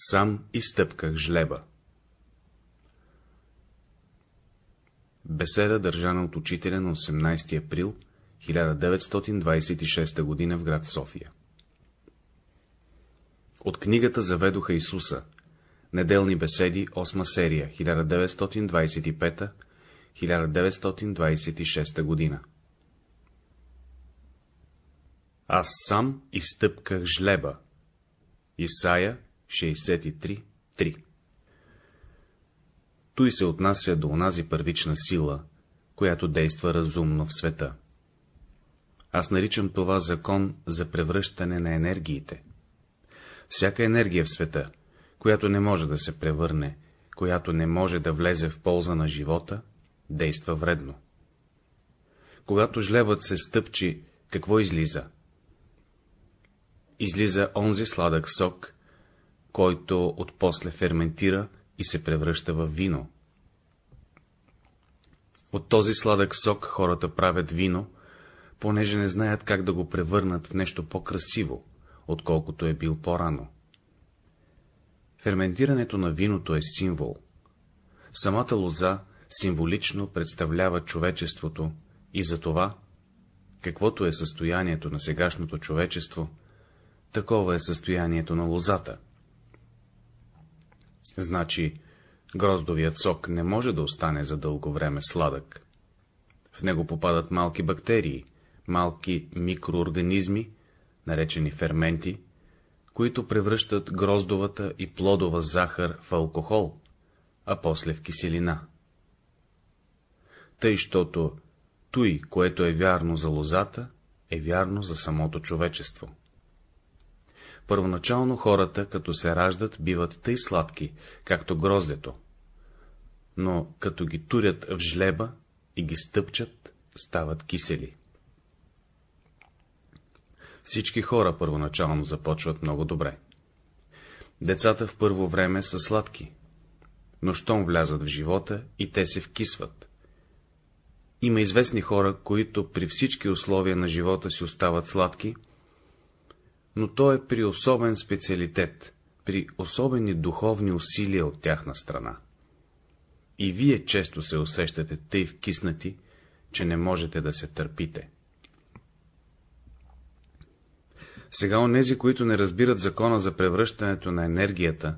Сам изтъпках жлеба. Беседа, държана от учителя на 18 април 1926 г. в град София. От книгата Заведоха Исуса. Неделни беседи, 8 серия, 1925-1926 година. Аз сам изтъпках жлеба. Исая 63.3 Той се отнася до онази първична сила, която действа разумно в света. Аз наричам това закон за превръщане на енергиите. Всяка енергия в света, която не може да се превърне, която не може да влезе в полза на живота, действа вредно. Когато жлебът се стъпчи, какво излиза? Излиза онзи сладък сок, който отпосле ферментира и се превръща в вино. От този сладък сок хората правят вино, понеже не знаят как да го превърнат в нещо по-красиво, отколкото е бил по-рано. Ферментирането на виното е символ. Самата лоза символично представлява човечеството и за това, каквото е състоянието на сегашното човечество, такова е състоянието на лозата. Значи, гроздовият сок не може да остане за дълго време сладък. В него попадат малки бактерии, малки микроорганизми, наречени ферменти, които превръщат гроздовата и плодова захар в алкохол, а после в киселина. Тъй, щото той, което е вярно за лозата, е вярно за самото човечество. Първоначално хората, като се раждат, биват тъй сладки, както гроздето, но като ги турят в жлеба и ги стъпчат, стават кисели. Всички хора първоначално започват много добре. Децата в първо време са сладки, но щом влязат в живота и те се вкисват. Има известни хора, които при всички условия на живота си остават сладки, но то е при особен специалитет, при особени духовни усилия от тяхна страна. И вие често се усещате тъй вкиснати, че не можете да се търпите. Сега онези, които не разбират закона за превръщането на енергията,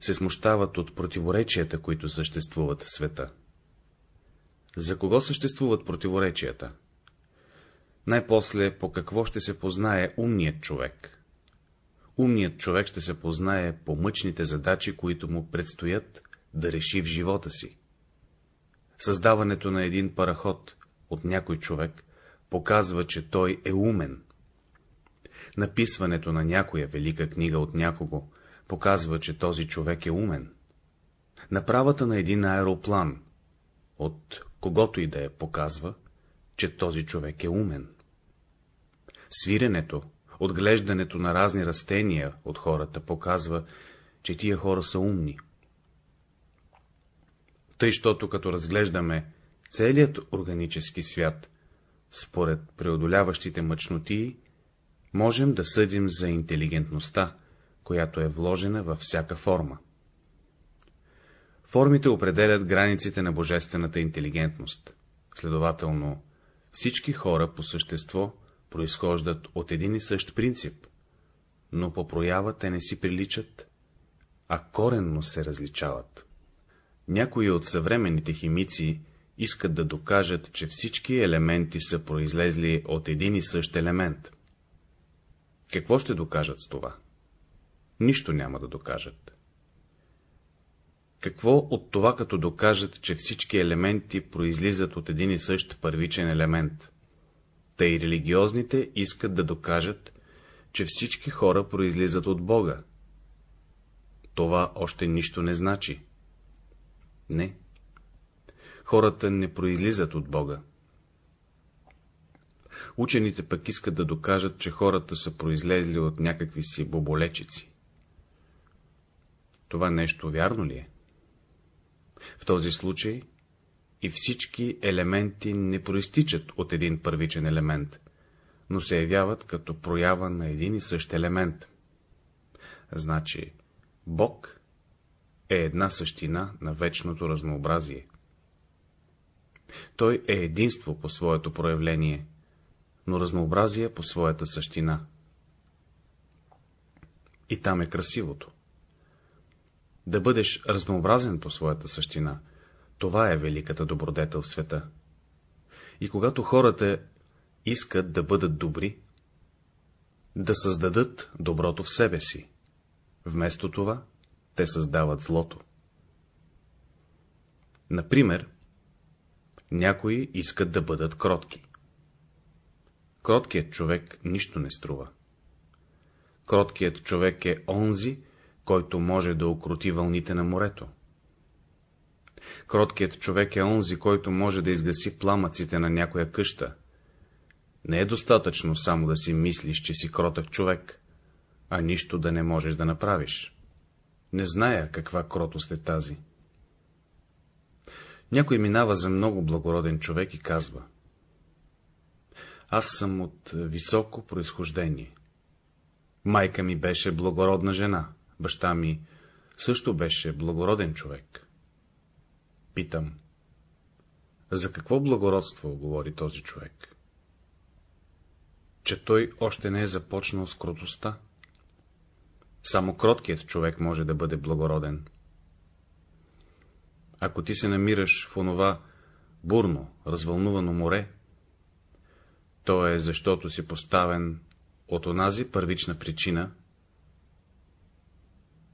се смущават от противоречията, които съществуват в света. За кого съществуват противоречията? Най-после по какво ще се познае умният човек? Умният човек ще се познае по мъчните задачи, които му предстоят да реши в живота си. Създаването на един параход от някой човек показва, че той е умен. Написването на някоя велика книга от някого показва, че този човек е умен. Направата на един аероплан, от когото и да е, показва, че този човек е умен. Свиренето, отглеждането на разни растения от хората показва, че тия хора са умни. Тъй, щото като разглеждаме целият органически свят, според преодоляващите мъчноти, можем да съдим за интелигентността, която е вложена във всяка форма. Формите определят границите на божествената интелигентност. Следователно, всички хора по същество произхождат от един и същ принцип, но по проява те не си приличат, а коренно се различават. Някои от съвременните химици искат да докажат, че всички елементи са произлезли от един и същ елемент. Какво ще докажат с това? Нищо няма да докажат. Какво от това, като докажат, че всички елементи произлизат от един и същ първичен елемент? Тъй религиозните искат да докажат, че всички хора произлизат от Бога. Това още нищо не значи. Не. Хората не произлизат от Бога. Учените пък искат да докажат, че хората са произлезли от някакви си боболечици. Това нещо вярно ли е? В този случай и всички елементи не проистичат от един първичен елемент, но се явяват като проява на един и същ елемент. Значи, Бог е една същина на вечното разнообразие. Той е единство по своето проявление, но разнообразие по своята същина. И там е красивото. Да бъдеш разнообразен по своята същина, това е великата добродетел в света. И когато хората искат да бъдат добри, да създадат доброто в себе си, вместо това те създават злото. Например, някои искат да бъдат кротки. Кроткият човек нищо не струва. Кроткият човек е онзи, който може да окрути вълните на морето. Кроткият човек е онзи, който може да изгаси пламъците на някоя къща. Не е достатъчно само да си мислиш, че си кротък човек, а нищо да не можеш да направиш. Не зная каква кротост е тази. Някой минава за много благороден човек и казва. Аз съм от високо происхождение. Майка ми беше благородна жена, баща ми също беше благороден човек. Питам. За какво благородство говори този човек? Че той още не е започнал с кротостта. Само кроткият човек може да бъде благороден. Ако ти се намираш в онова бурно, развълнувано море, то е защото си поставен от онази първична причина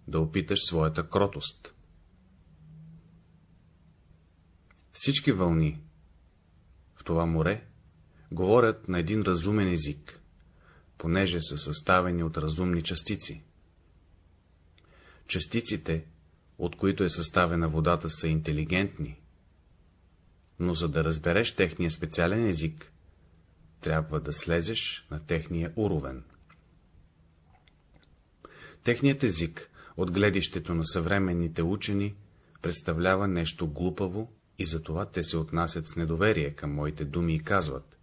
да опиташ своята кротост. Всички вълни в това море говорят на един разумен език, понеже са съставени от разумни частици. Частиците, от които е съставена водата, са интелигентни, но за да разбереш техния специален език, трябва да слезеш на техния уровен. Техният език, от гледището на съвременните учени, представлява нещо глупаво и затова те се отнасят с недоверие към моите думи и казват.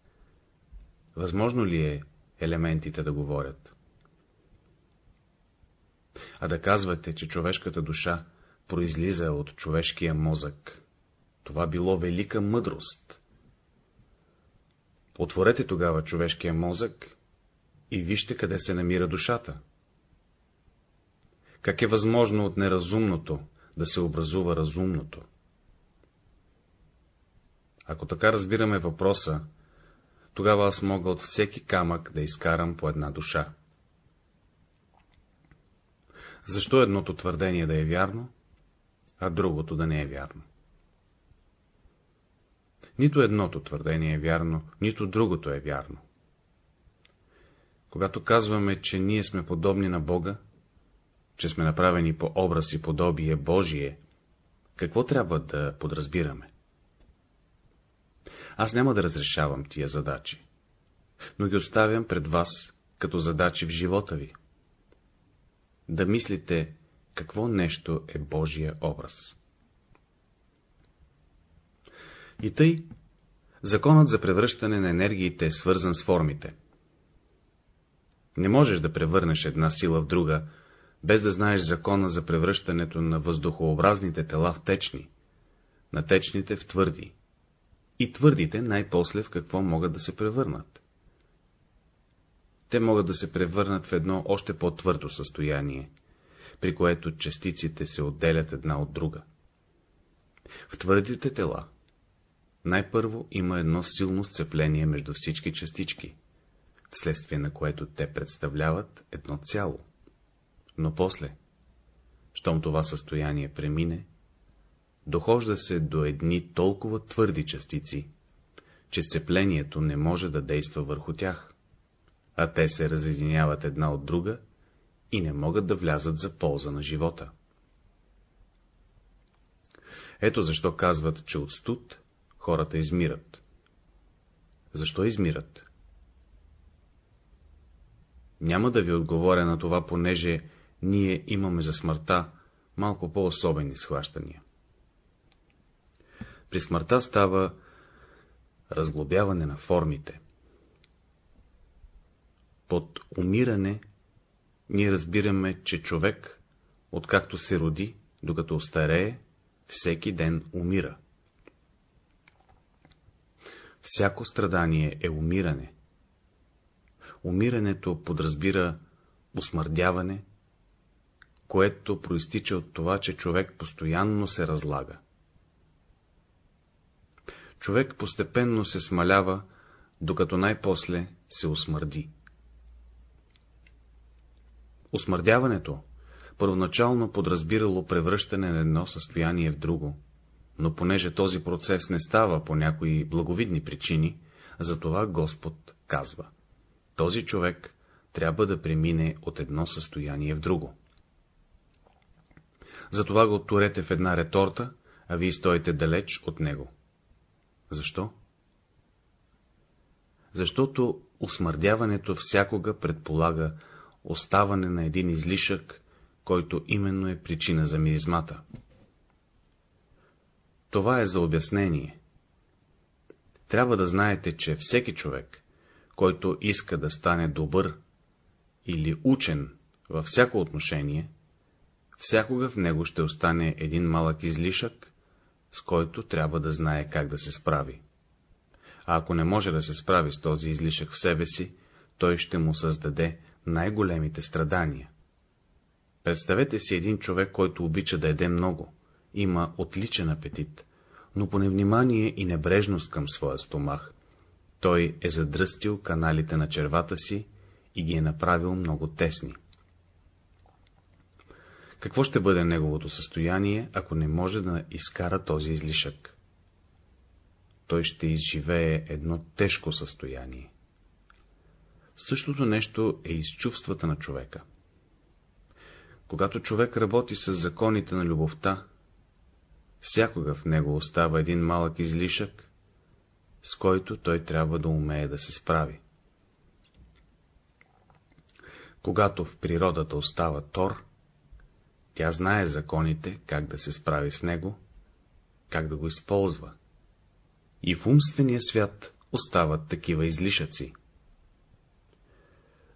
Възможно ли е елементите да говорят? А да казвате, че човешката душа произлиза от човешкия мозък, това било велика мъдрост. Отворете тогава човешкия мозък и вижте къде се намира душата. Как е възможно от неразумното да се образува разумното? Ако така разбираме въпроса, тогава аз мога от всеки камък да изкарам по една душа. Защо едното твърдение да е вярно, а другото да не е вярно? Нито едното твърдение е вярно, нито другото е вярно. Когато казваме, че ние сме подобни на Бога, че сме направени по образ и подобие Божие, какво трябва да подразбираме? Аз няма да разрешавам тия задачи, но ги оставям пред вас като задачи в живота ви. Да мислите, какво нещо е Божия образ. И тъй, законът за превръщане на енергиите е свързан с формите. Не можеш да превърнеш една сила в друга, без да знаеш закона за превръщането на въздухообразните тела в течни, на течните в твърди, и твърдите най-после в какво могат да се превърнат. Те могат да се превърнат в едно още по-твърдо състояние, при което частиците се отделят една от друга. В твърдите тела най-първо има едно силно сцепление между всички частички, вследствие на което те представляват едно цяло. Но после, щом това състояние премине, дохожда се до едни толкова твърди частици, че сцеплението не може да действа върху тях, а те се разединяват една от друга и не могат да влязат за полза на живота. Ето защо казват, че от студ хората измират. Защо измират? Няма да ви отговоря на това, понеже ние имаме за смъртта малко по-особени схващания. При смъртта става разглобяване на формите. Под умиране ние разбираме, че човек откакто се роди, докато остарее, всеки ден умира. Всяко страдание е умиране. Умирането подразбира усмърдяване, което проистича от това, че човек постоянно се разлага. Човек постепенно се смалява, докато най-после се усмърди. Осмърдяването първоначално подразбирало превръщане на едно състояние в друго, но понеже този процес не става по някои благовидни причини, затова Господ казва, този човек трябва да премине от едно състояние в друго. Затова го отторете в една реторта, а вие стоите далеч от него. Защо? Защото усмърдяването всякога предполага оставане на един излишък, който именно е причина за миризмата. Това е за обяснение. Трябва да знаете, че всеки човек, който иска да стане добър или учен във всяко отношение, всякога в него ще остане един малък излишък, с който трябва да знае как да се справи. А ако не може да се справи с този излишък в себе си, той ще му създаде най-големите страдания. Представете си един човек, който обича да еде много, има отличен апетит, но по невнимание и небрежност към своя стомах, той е задръстил каналите на червата си и ги е направил много тесни. Какво ще бъде неговото състояние, ако не може да изкара този излишък? Той ще изживее едно тежко състояние. Същото нещо е и с чувствата на човека. Когато човек работи с законите на любовта, всякога в него остава един малък излишък, с който той трябва да умее да се справи. Когато в природата остава Тор, тя знае законите, как да се справи с него, как да го използва. И в умствения свят остават такива излишъци.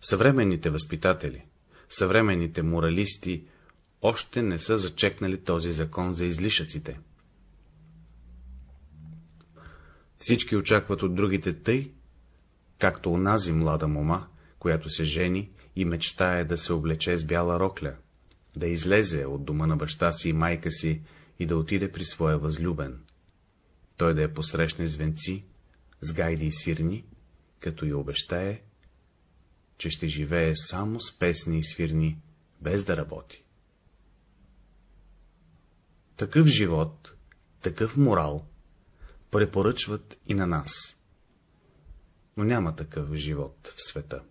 Съвременните възпитатели, съвременните моралисти още не са зачекнали този закон за излишъците. Всички очакват от другите тъй, както унази млада мома, която се жени и мечтае да се облече с бяла рокля, да излезе от дома на баща си и майка си и да отиде при своя възлюбен. Той да я посрещне с венци, с гайди и свирни, като и обещае, че ще живее само с песни и свирни, без да работи. Такъв живот, такъв морал препоръчват и на нас. Но няма такъв живот в света.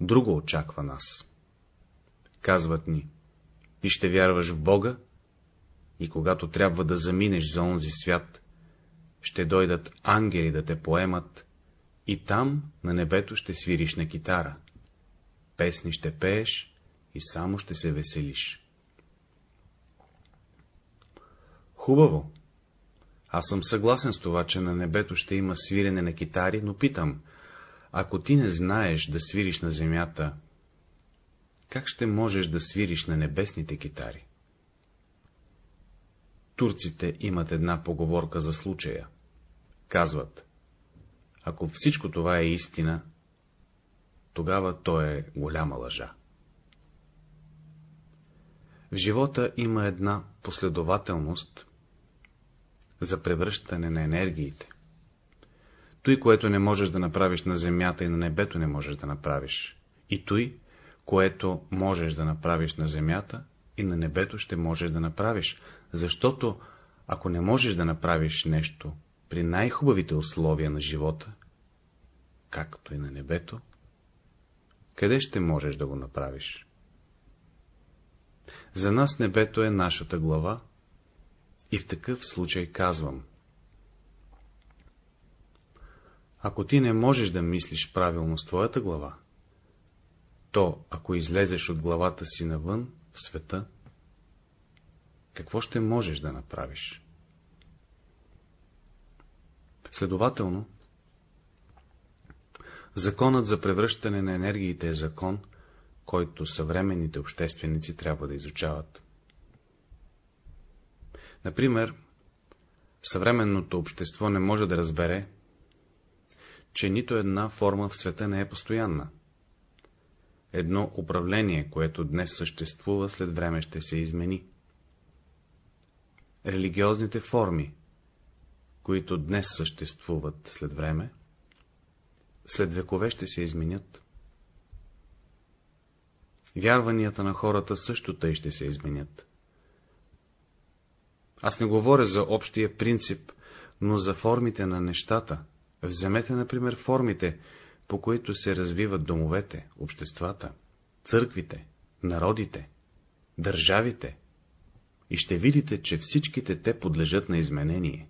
Друго очаква нас. Казват ни, ти ще вярваш в Бога и когато трябва да заминеш за онзи свят, ще дойдат ангели да те поемат и там на небето ще свириш на китара. Песни ще пееш и само ще се веселиш. Хубаво. Аз съм съгласен с това, че на небето ще има свирене на китари, но питам, ако ти не знаеш да свириш на земята, как ще можеш да свириш на небесните китари? Турците имат една поговорка за случая. Казват, ако всичко това е истина, тогава то е голяма лъжа. В живота има една последователност за превръщане на енергиите. Той, което не можеш да направиш на земята и на небето, не можеш да направиш. И той, което можеш да направиш на земята и на небето, ще можеш да направиш, защото, ако не можеш да направиш нещо при най-хубавите условия на живота, както и на небето, къде ще можеш да го направиш? За нас небето е нашата глава и в такъв случай казвам. Ако ти не можеш да мислиш правилно с твоята глава, то, ако излезеш от главата си навън, в света, какво ще можеш да направиш? Следователно, Законът за превръщане на енергиите е закон, който съвременните общественици трябва да изучават. Например, съвременното общество не може да разбере, че нито една форма в света не е постоянна. Едно управление, което днес съществува, след време ще се измени. Религиозните форми, които днес съществуват след време, след векове ще се изменят. Вярванията на хората също тъй ще се изменят. Аз не говоря за общия принцип, но за формите на нещата. Вземете, например, формите, по които се развиват домовете, обществата, църквите, народите, държавите, и ще видите, че всичките те подлежат на изменение.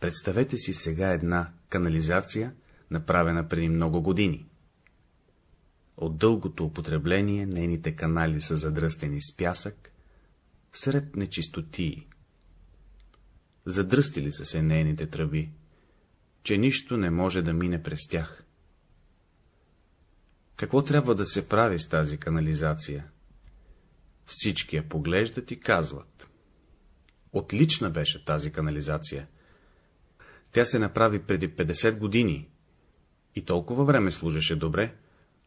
Представете си сега една канализация, направена преди много години. От дългото употребление нейните канали са задръстени с пясък, сред нечистотии. Задръстили са се нейните тръби, че нищо не може да мине през тях. Какво трябва да се прави с тази канализация? Всички я поглеждат и казват. Отлична беше тази канализация. Тя се направи преди 50 години и толкова време служеше добре,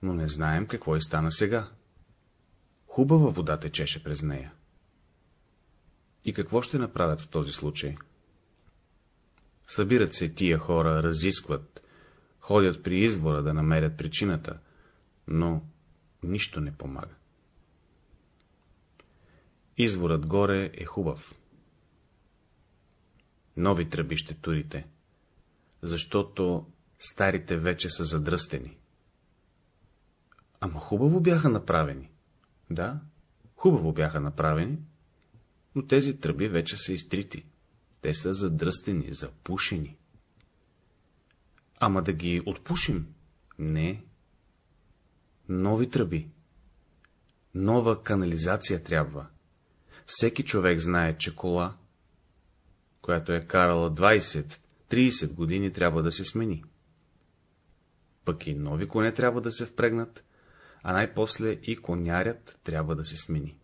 но не знаем какво и стана сега. Хубава вода течеше през нея. И какво ще направят в този случай? Събират се тия хора, разискват, ходят при избора да намерят причината, но нищо не помага. Изворът горе е хубав. Нови тръби ще турите, защото старите вече са задръстени. Ама хубаво бяха направени. Да, хубаво бяха направени, но тези тръби вече са изтрити. Те са задръстени, запушени. Ама да ги отпушим? Не. Нови тръби. Нова канализация трябва. Всеки човек знае, че кола, която е карала 20-30 години, трябва да се смени. Пък и нови коне трябва да се впрегнат, а най-после и конярят трябва да се смени.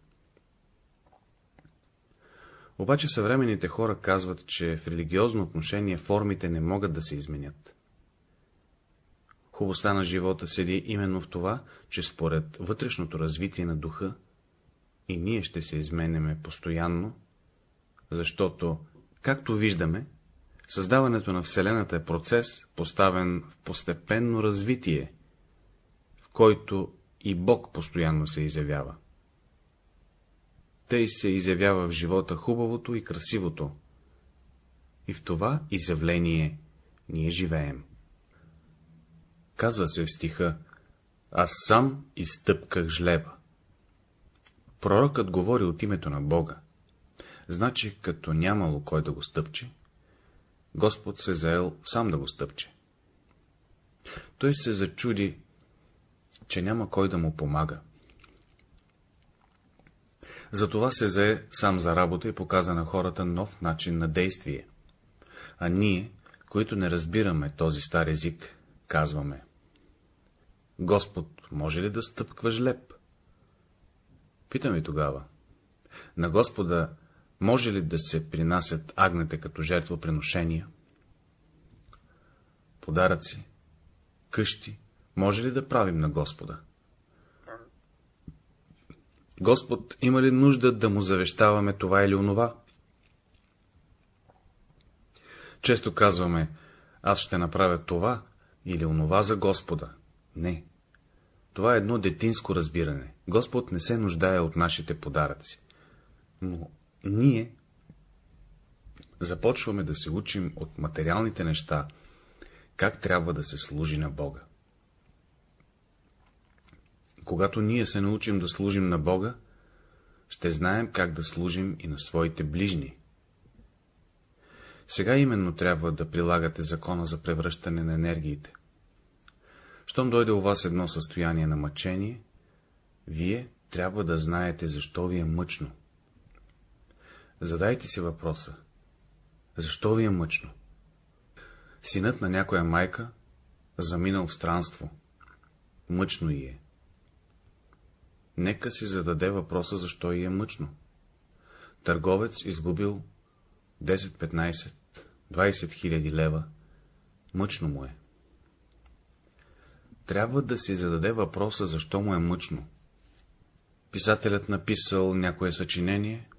Обаче съвременните хора казват, че в религиозно отношение формите не могат да се изменят. Хубостта на живота седи именно в това, че според вътрешното развитие на духа и ние ще се изменяме постоянно, защото, както виждаме, създаването на Вселената е процес, поставен в постепенно развитие, в който и Бог постоянно се изявява. Тъй се изявява в живота хубавото и красивото. И в това изявление ние живеем. Казва се в стиха, аз сам изтъпках жлеба. Пророкът говори от името на Бога. Значи, като нямало кой да го стъпче, Господ се заел сам да го стъпче. Той се зачуди, че няма кой да му помага. Затова се зае сам за работа и показа на хората нов начин на действие. А ние, които не разбираме този стар език, казваме. Господ може ли да стъпква жлеб? Питаме тогава. На Господа може ли да се принасят агнете като жертвоприношения? Подаръци, къщи, може ли да правим на Господа? Господ има ли нужда да му завещаваме това или онова? Често казваме, аз ще направя това или онова за Господа. Не. Това е едно детинско разбиране. Господ не се нуждае от нашите подаръци. Но ние започваме да се учим от материалните неща, как трябва да се служи на Бога. Когато ние се научим да служим на Бога, ще знаем как да служим и на своите ближни. Сега именно трябва да прилагате закона за превръщане на енергиите. Щом дойде у вас едно състояние на мъчение, вие трябва да знаете, защо ви е мъчно. Задайте си въпроса. Защо ви е мъчно? Синът на някоя майка заминал в странство. Мъчно й е. нека си зададе въпроса, защо и е мъчно. Търговец изгубил 10-15, 20 хиляди лева, мъчно му е. Трябва да си зададе въпроса, защо му е мъчно. Писателят написал някое съчинение,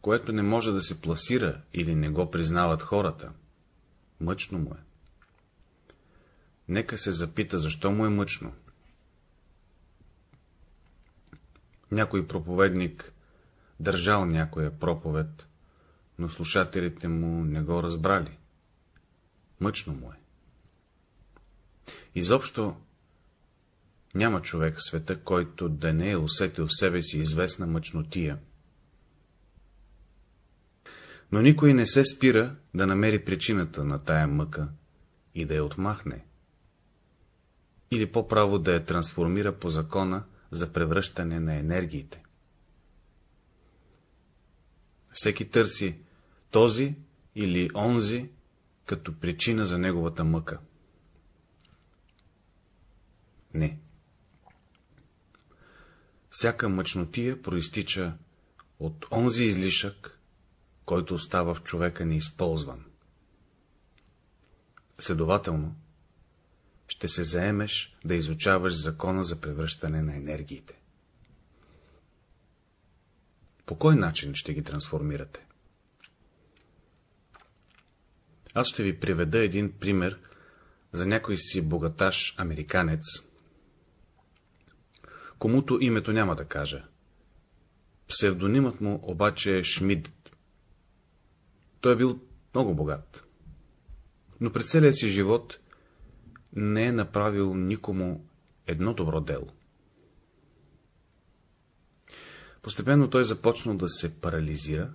което не може да се пласира или не го признават хората. Мъчно му е. Нека се запита, защо му е мъчно. Някой проповедник държал някоя проповед, но слушателите му не го разбрали. Мъчно му е. Изобщо няма човек в света, който да не е усетил в себе си известна мъчнотия. Но никой не се спира да намери причината на тая мъка и да я отмахне. Или по-право да я трансформира по закона за превръщане на енергиите. Всеки търси този или онзи като причина за неговата мъка. Не. Всяка мъчнотия проистича от онзи излишък, който остава в човека неизползван. Следователно, ще се заемеш да изучаваш закона за превръщане на енергиите. По кой начин ще ги трансформирате? Аз ще ви приведа един пример за някой си богаташ американец, комуто името няма да кажа. Псевдонимът му обаче е Шмидт. Той е бил много богат, но през целия си живот не е направил никому едно добро дело. Постепенно той започнал да се парализира,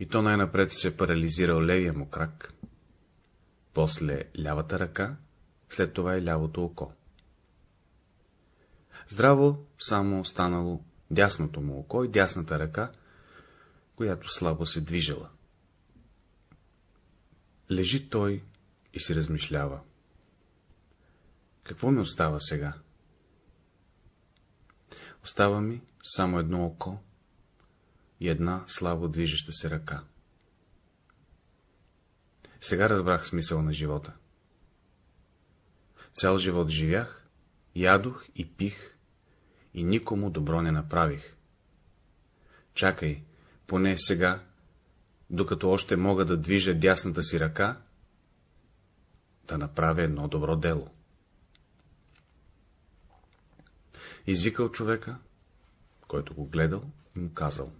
и то най-напред се парализирал левия му крак, после лявата ръка, след това и лявото око. Здраво само останало дясното му око и дясната ръка, която слабо се движела. Лежи той и си размишлява. Какво ми остава сега? Остава ми само едно око и една слабо движеща се ръка. Сега разбрах смисъл на живота. Цял живот живях, ядох и пих, и никому добро не направих. Чакай, поне сега, докато още мога да движа дясната си ръка, да направя едно добро дело. Извикал човека, който го гледал и му казал.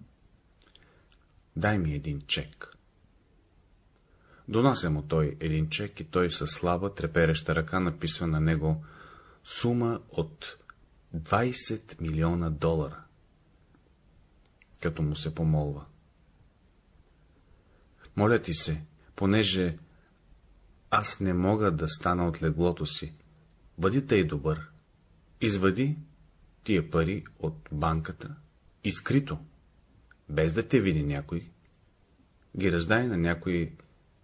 Дай ми един чек. Донася му той един чек и той със слаба, трепереща ръка написва на него сума от 20 милиона долара, като му се помолва. Моля ти се, понеже аз не мога да стана от леглото си, бъди тъй добър, извади тия пари от банката и скрито, без да те види някой, ги раздай на някои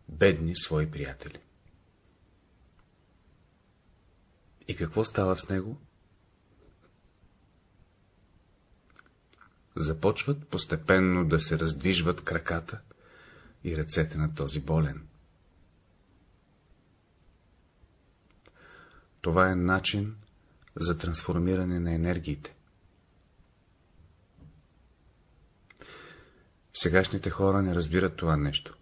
бедни свои приятели. И какво става с него? Започват постепенно да се раздвижват краката и ръцете на този болен. Това е начин за трансформиране на енергиите. Сегашните хора не разбират това нещо.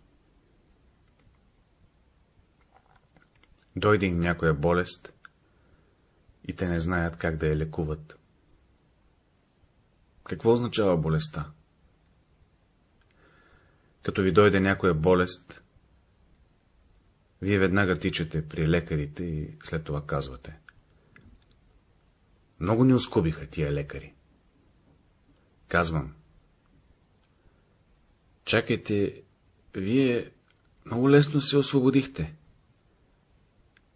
Дойде им някоя болест и те не знаят как да я лекуват. Какво означава болестта? Като ви дойде някоя болест, вие веднага тичате при лекарите и след това казвате. Много ни оскубиха тия лекари. Казвам. Чакайте, вие много лесно се освободихте.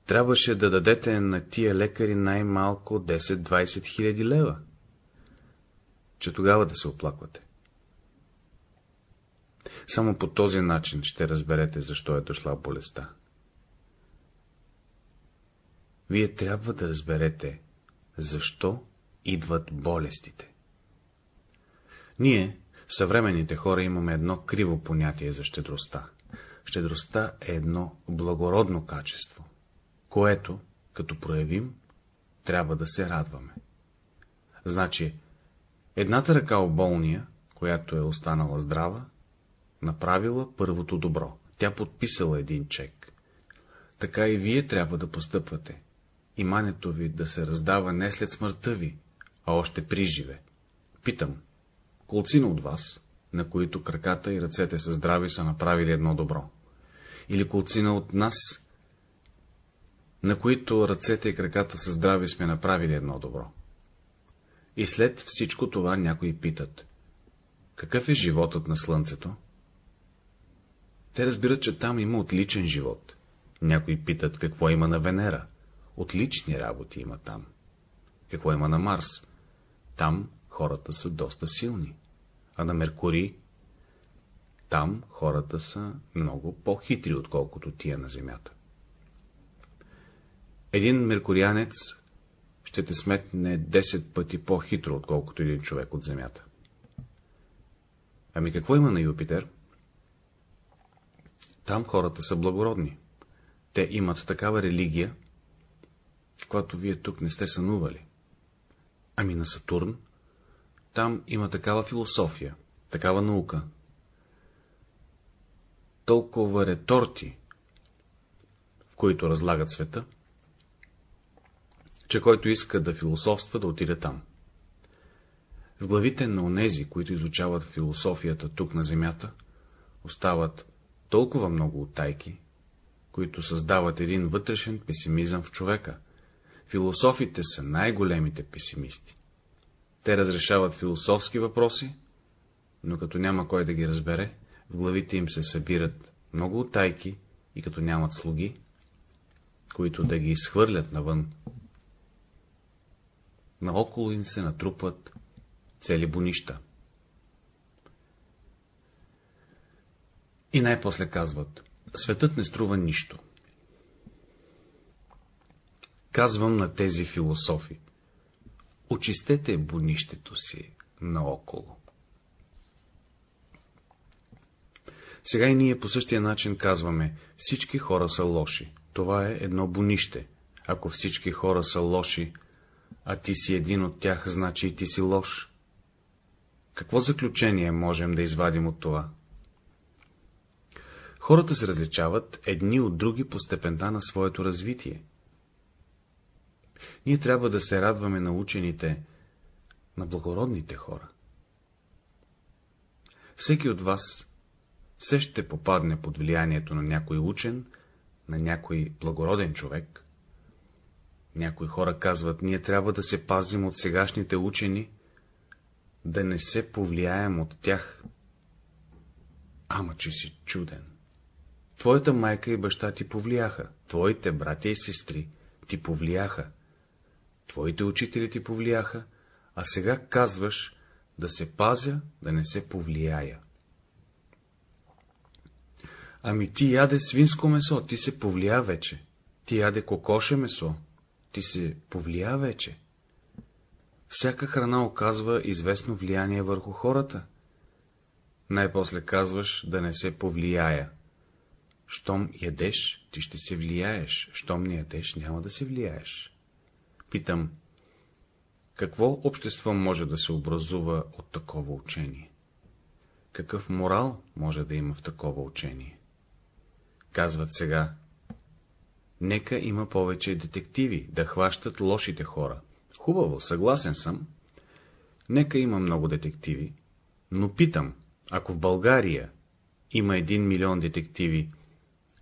Трябваше да дадете на тия лекари най-малко 10-20 хиляди лева, че тогава да се оплаквате. Само по този начин ще разберете, защо е дошла болестта. Вие трябва да разберете, защо идват болестите. Ние, съвременните хора, имаме едно криво понятие за щедростта. Щедростта е едно благородно качество, което, като проявим, трябва да се радваме. Значи, едната ръка у болния, която е останала здрава, направила първото добро. Тя подписала един чек. Така и вие трябва да постъпвате. Имането ви да се раздава не след смъртта ви, а още при живе. Питам, колцина от вас, на които краката и ръцете са здрави, са направили едно добро? Или колцина от нас, на които ръцете и краката са здрави, сме направили едно добро? И след всичко това някои питат, какъв е животът на слънцето? Те разбират, че там има отличен живот. Някои питат, какво има на Венера. Отлични работи има там. Какво има на Марс? Там хората са доста силни. А на Меркурий? Там хората са много по-хитри, отколкото тия на Земята. Един меркурианец ще те сметне 10 пъти по-хитро, отколкото един човек от Земята. Ами какво има на Юпитер? Там хората са благородни. Те имат такава религия, която вие тук не сте сънували. Ами на Сатурн? Там има такава философия, такава наука. Толкова реторти, в които разлагат света, че който иска да философства, да отиде там. В главите на онези, които изучават философията тук на земята, остават толкова много оттайки, които създават един вътрешен песимизъм в човека. Философите са най-големите песимисти. Те разрешават философски въпроси, но като няма кой да ги разбере, в главите им се събират много оттайки и като нямат слуги, които да ги изхвърлят навън. Наоколо им се натрупват цели бунища. И най-после казват, светът не струва нищо. Казвам на тези философи, очистете бунището си наоколо. Сега и ние по същия начин казваме, всички хора са лоши. Това е едно бунище. Ако всички хора са лоши, а ти си един от тях, значи и ти си лош. Какво заключение можем да извадим от това? Хората се различават едни от други по степента на своето развитие. Ние трябва да се радваме на учените, на благородните хора. Всеки от вас все ще попадне под влиянието на някой учен, на някой благороден човек. Някои хора казват, ние трябва да се пазим от сегашните учени, да не се повлияем от тях. Ама, че си чуден. Твоята майка и баща ти повлияха, твоите братя и сестри ти повлияха, твоите учители ти повлияха, а сега казваш да се пазя, да не се повлияя. Ами ти яде свинско месо, ти се повлия вече. Ти яде кокоше месо, ти се повлия вече. Всяка храна оказва известно влияние върху хората. Най-после казваш да не се повлияя. Щом ядеш, ти ще се влияеш, щом не ядеш, няма да се влияеш. Питам, какво общество може да се образува от такова учение? Какъв морал може да има в такова учение? Казват сега, нека има повече детективи, да хващат лошите хора. Хубаво, съгласен съм. Нека има много детективи, но питам, ако в България има един милион детективи,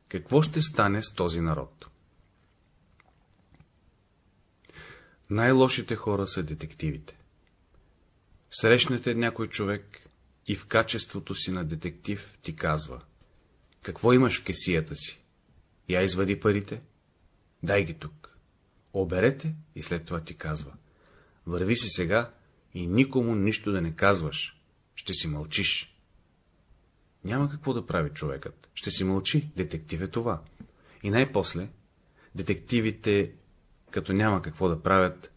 какво ще стане с този народ? Най-лошите хора са детективите. Срещнете някой човек и в качеството си на детектив ти казва, какво имаш в кесията си? Я извади парите, дай ги тук. Оберете и след това ти казва, върви си сега и никому нищо да не казваш, ще си мълчиш. Няма какво да прави човекът. Ще си мълчи. Детектив е това. И най-после, детективите, като няма какво да правят,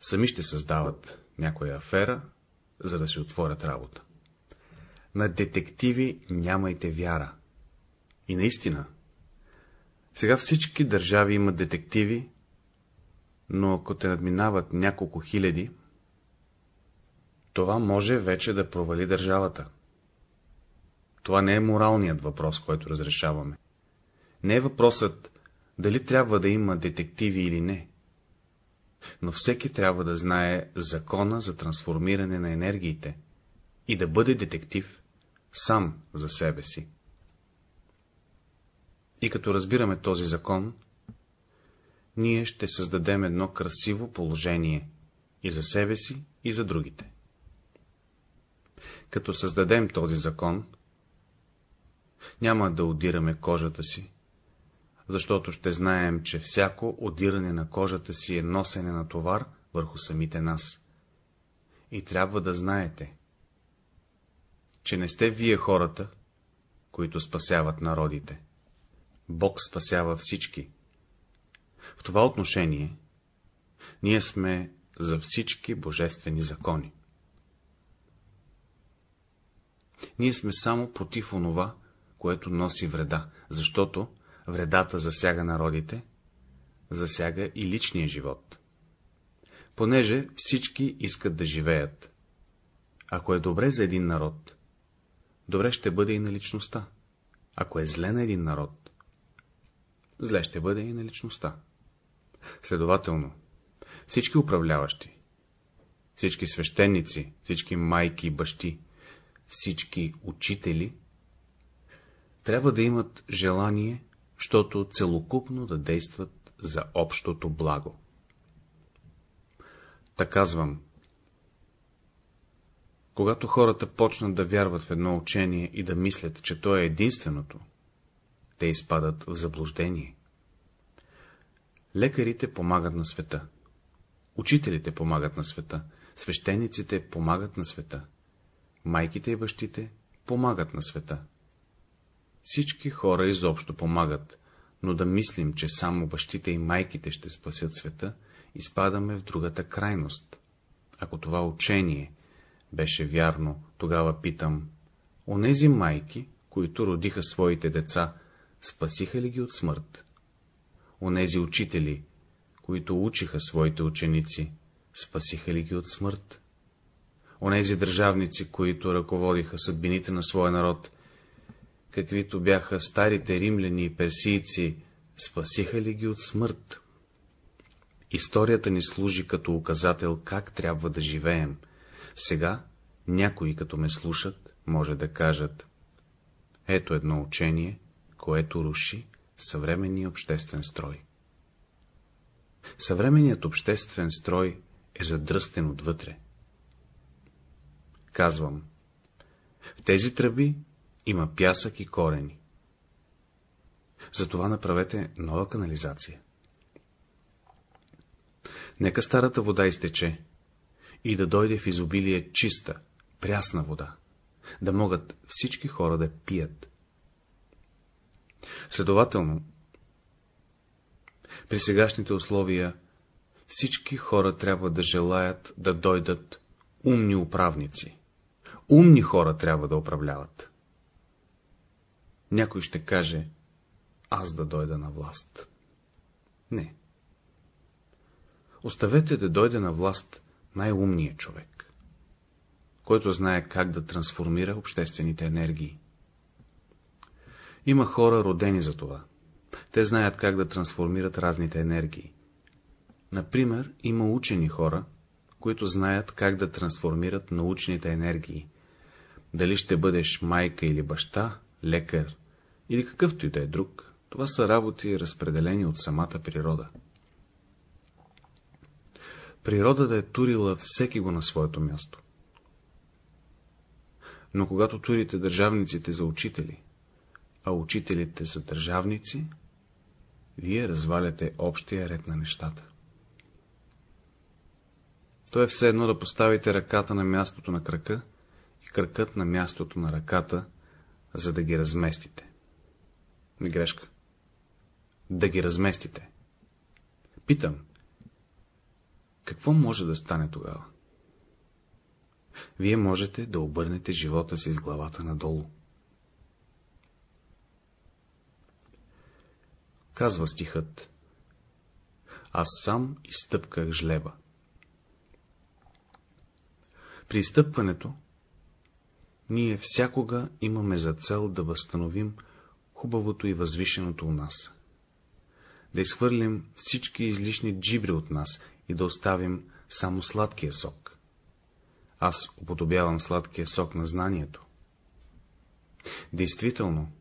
сами ще създават някоя афера, за да си отворят работа. На детективи нямайте вяра. И наистина, сега всички държави имат детективи, но ако те надминават няколко хиляди, това може вече да провали държавата. Това не е моралният въпрос, който разрешаваме. Не е въпросът, дали трябва да има детективи или не. Но всеки трябва да знае закона за трансформиране на енергиите и да бъде детектив сам за себе си. И като разбираме този закон, ние ще създадем едно красиво положение и за себе си, и за другите. Като създадем този закон, няма да удираме кожата си, защото ще знаем, че всяко одиране на кожата си е носене на товар върху самите нас. И трябва да знаете, че не сте вие хората, които спасяват народите. Бог спасява всички. В това отношение ние сме за всички божествени закони. Ние сме само против онова, което носи вреда, защото вредата засяга народите, засяга и личния живот. Понеже всички искат да живеят. Ако е добре за един народ, добре ще бъде и на личността. Ако е зле на един народ, зле ще бъде и на личността. Следователно, всички управляващи, всички свещеници, всички майки и бащи, всички учители, трябва да имат желание, щото целокупно да действат за общото благо. Та казвам, когато хората почнат да вярват в едно учение и да мислят, че то е единственото, те изпадат в заблуждение. Лекарите помагат на света. Учителите помагат на света. Свещениците помагат на света. Майките и бащите помагат на света. Всички хора изобщо помагат, но да мислим, че само бащите и майките ще спасят света, изпадаме в другата крайност. Ако това учение беше вярно, тогава питам, онези майки, които родиха своите деца, спасиха ли ги от смърт? Онези учители, които учиха своите ученици, спасиха ли ги от смърт? Онези държавници, които ръководиха съдбините на своя народ, каквито бяха старите римляни и персийци, спасиха ли ги от смърт? Историята ни служи като указател, как трябва да живеем. Сега, някои, като ме слушат, може да кажат, ето едно учение, което руши съвременния обществен строй. Съвременният обществен строй е задръстен отвътре. Казвам, в тези тръби има пясък и корени. Затова направете нова канализация. Нека старата вода изтече и да дойде в изобилие чиста, прясна вода, да могат всички хора да пият. Следователно, при сегашните условия всички хора трябва да желаят да дойдат умни управници. Умни хора трябва да управляват. Някой ще каже, аз да дойда на власт. Не. Оставете да дойде на власт най-умният човек, който знае как да трансформира обществените енергии. Има хора родени за това. Те знаят как да трансформират разните енергии. Например, има учени хора, които знаят как да трансформират научните енергии. Дали ще бъдеш майка или баща, лекар или какъвто и да е друг, това са работи, разпределени от самата природа. Природата е турила всеки го на своето място. Но когато турите държавниците за учители, а учителите за държавници, вие разваляте общия ред на нещата. То е все едно да поставите ръката на мястото на крака и кракът на мястото на ръката, за да ги разместите. Не грешка. Да ги разместите. Питам, Какво може да стане тогава? Вие можете да обърнете живота си с главата надолу. Казва стихът. Аз сам изтъпках жлеба. При изтъпването ние всякога имаме за цел да възстановим хубавото и възвишеното у нас. Да изхвърлим всички излишни джибри от нас и да оставим само сладкия сок. Аз уподобявам сладкия сок на знанието. Действително,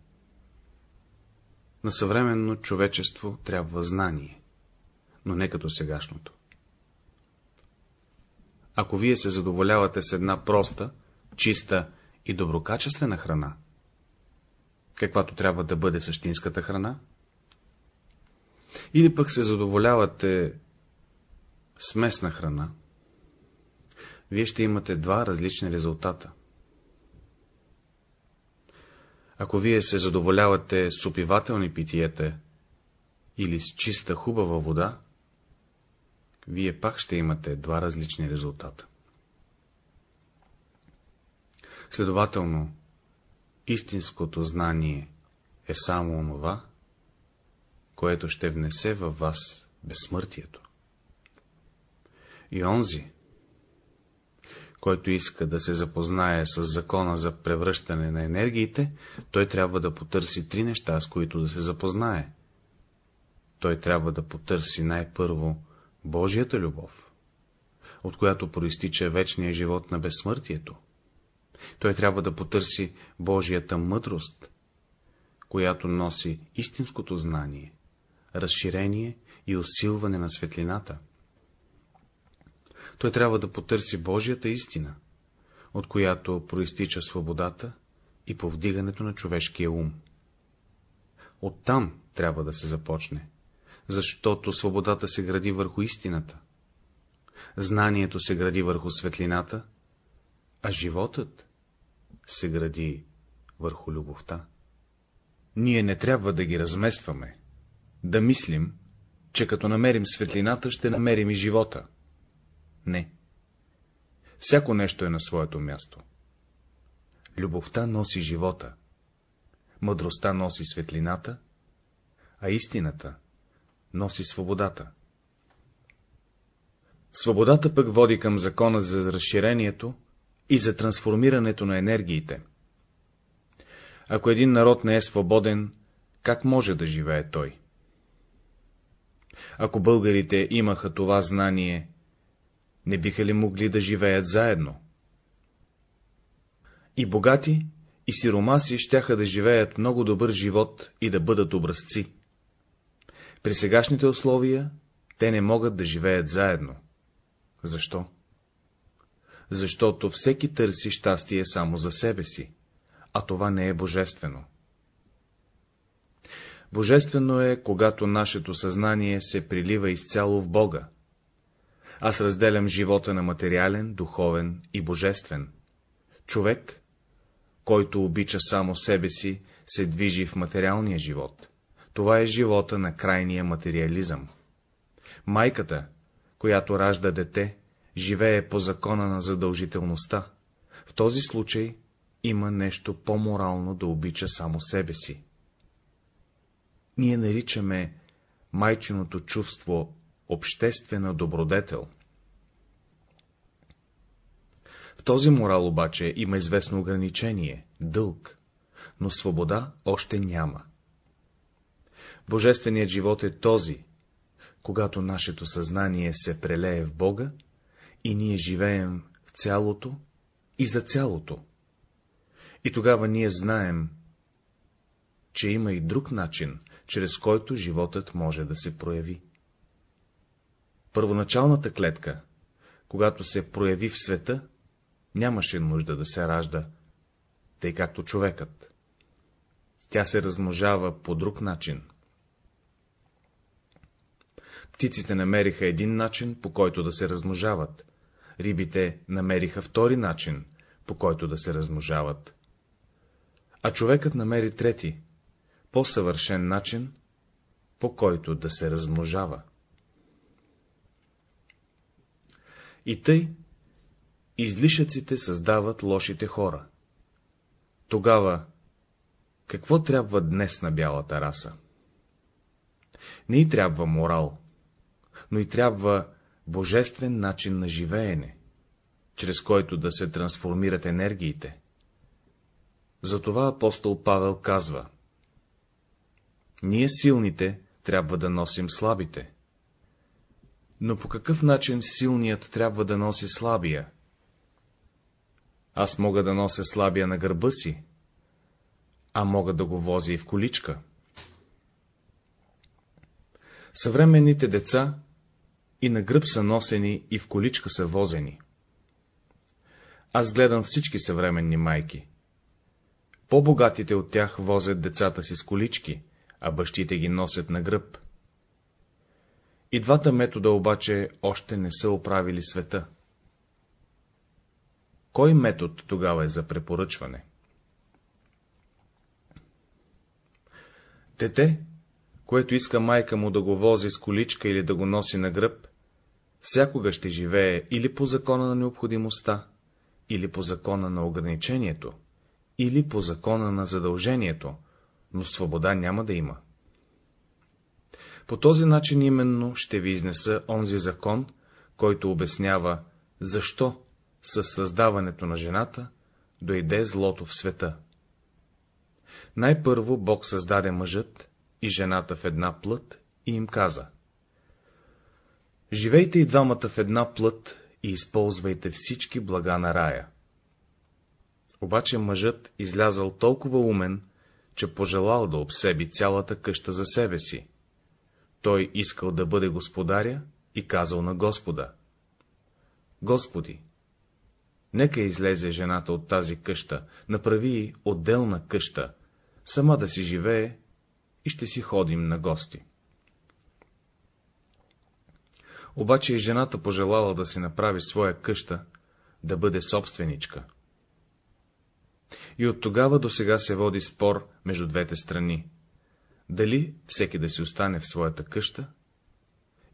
на съвременно човечество трябва знание, но не като сегашното. Ако вие се задоволявате с една проста, чиста и доброкачествена храна, каквато трябва да бъде същинската храна, или пък се задоволявате с местна храна, вие ще имате два различни резултата. Ако вие се задоволявате с опивателни питиета или с чиста хубава вода, вие пак ще имате два различни резултата. Следователно, истинското знание е само онова, което ще внесе във вас безсмъртието. И онзи, който иска да се запознае с закона за превръщане на енергиите, той трябва да потърси три неща, с които да се запознае. Той трябва да потърси най-първо Божията любов, от която проистича вечния живот на безсмъртието. Той трябва да потърси Божията мъдрост, която носи истинското знание, разширение и усилване на светлината. Той трябва да потърси Божията истина, от която проистича свободата и повдигането на човешкия ум. Оттам трябва да се започне, защото свободата се гради върху истината, знанието се гради върху светлината, а животът се гради върху любовта. Ние не трябва да ги разместваме, да мислим, че като намерим светлината, ще намерим и живота. Не. Всяко нещо е на своето място. Любовта носи живота, мъдростта носи светлината, а истината носи свободата. Свободата пък води към закона за разширението и за трансформирането на енергиите. Ако един народ не е свободен, как може да живее той? Ако българите имаха това знание, не биха ли могли да живеят заедно? И богати, и сиромаси щяха да живеят много добър живот и да бъдат образци. При сегашните условия те не могат да живеят заедно. Защо? Защото всеки търси щастие само за себе си, а това не е божествено. Божествено е, когато нашето съзнание се прилива изцяло в Бога. Аз разделям живота на материален, духовен и божествен. Човек, който обича само себе си, се движи в материалния живот. Това е живота на крайния материализъм. Майката, която ражда дете, живее по закона на задължителността. В този случай има нещо по-морално да обича само себе си. Ние наричаме майчиното чувство обществена добродетел. В този морал обаче има известно ограничение, дълг, но свобода още няма. Божественият живот е този, когато нашето съзнание се прелее в Бога и ние живеем в цялото и за цялото. И тогава ние знаем, че има и друг начин, чрез който животът може да се прояви. Първоначалната клетка, когато се прояви в света, нямаше нужда да се ражда, тъй както човекът. Тя се размножава по друг начин. Птиците намериха един начин, по който да се размножават. Рибите намериха втори начин, по който да се размножават. А човекът намери трети, по-съвършен начин, по който да се размножава. И тъй, излишъците създават лошите хора. Тогава, какво трябва днес на бялата раса? Не и трябва морал, но и трябва божествен начин на живеене, чрез който да се трансформират енергиите. Затова апостол Павел казва Ние силните трябва да носим слабите. Но по какъв начин силният трябва да носи слабия? Аз мога да нося слабия на гърба си, а мога да го возя и в количка. Съвременните деца и на гръб са носени, и в количка са возени. Аз гледам всички съвременни майки. По-богатите от тях возят децата си с колички, а бащите ги носят на гръб. И двата метода обаче още не са оправили света. Кой метод тогава е за препоръчване? Дете, което иска майка му да го вози с количка или да го носи на гръб, всякога ще живее или по закона на необходимостта, или по закона на ограничението, или по закона на задължението, но свобода няма да има. По този начин именно ще ви изнеса онзи закон, който обяснява, защо със създаването на жената дойде злото в света. Най-първо Бог създаде мъжът и жената в една плът и им каза. Живейте и двамата в една плът и използвайте всички блага на рая. Обаче мъжът излязал толкова умен, че пожелал да обсеби цялата къща за себе си. Той искал да бъде господаря и казал на Господа. Господи, нека излезе жената от тази къща, направи отделна къща, сама да си живее и ще си ходим на гости. Обаче и жената пожелала да си направи своя къща, да бъде собственичка. И от тогава до сега се води спор между двете страни. Дали всеки да си остане в своята къща,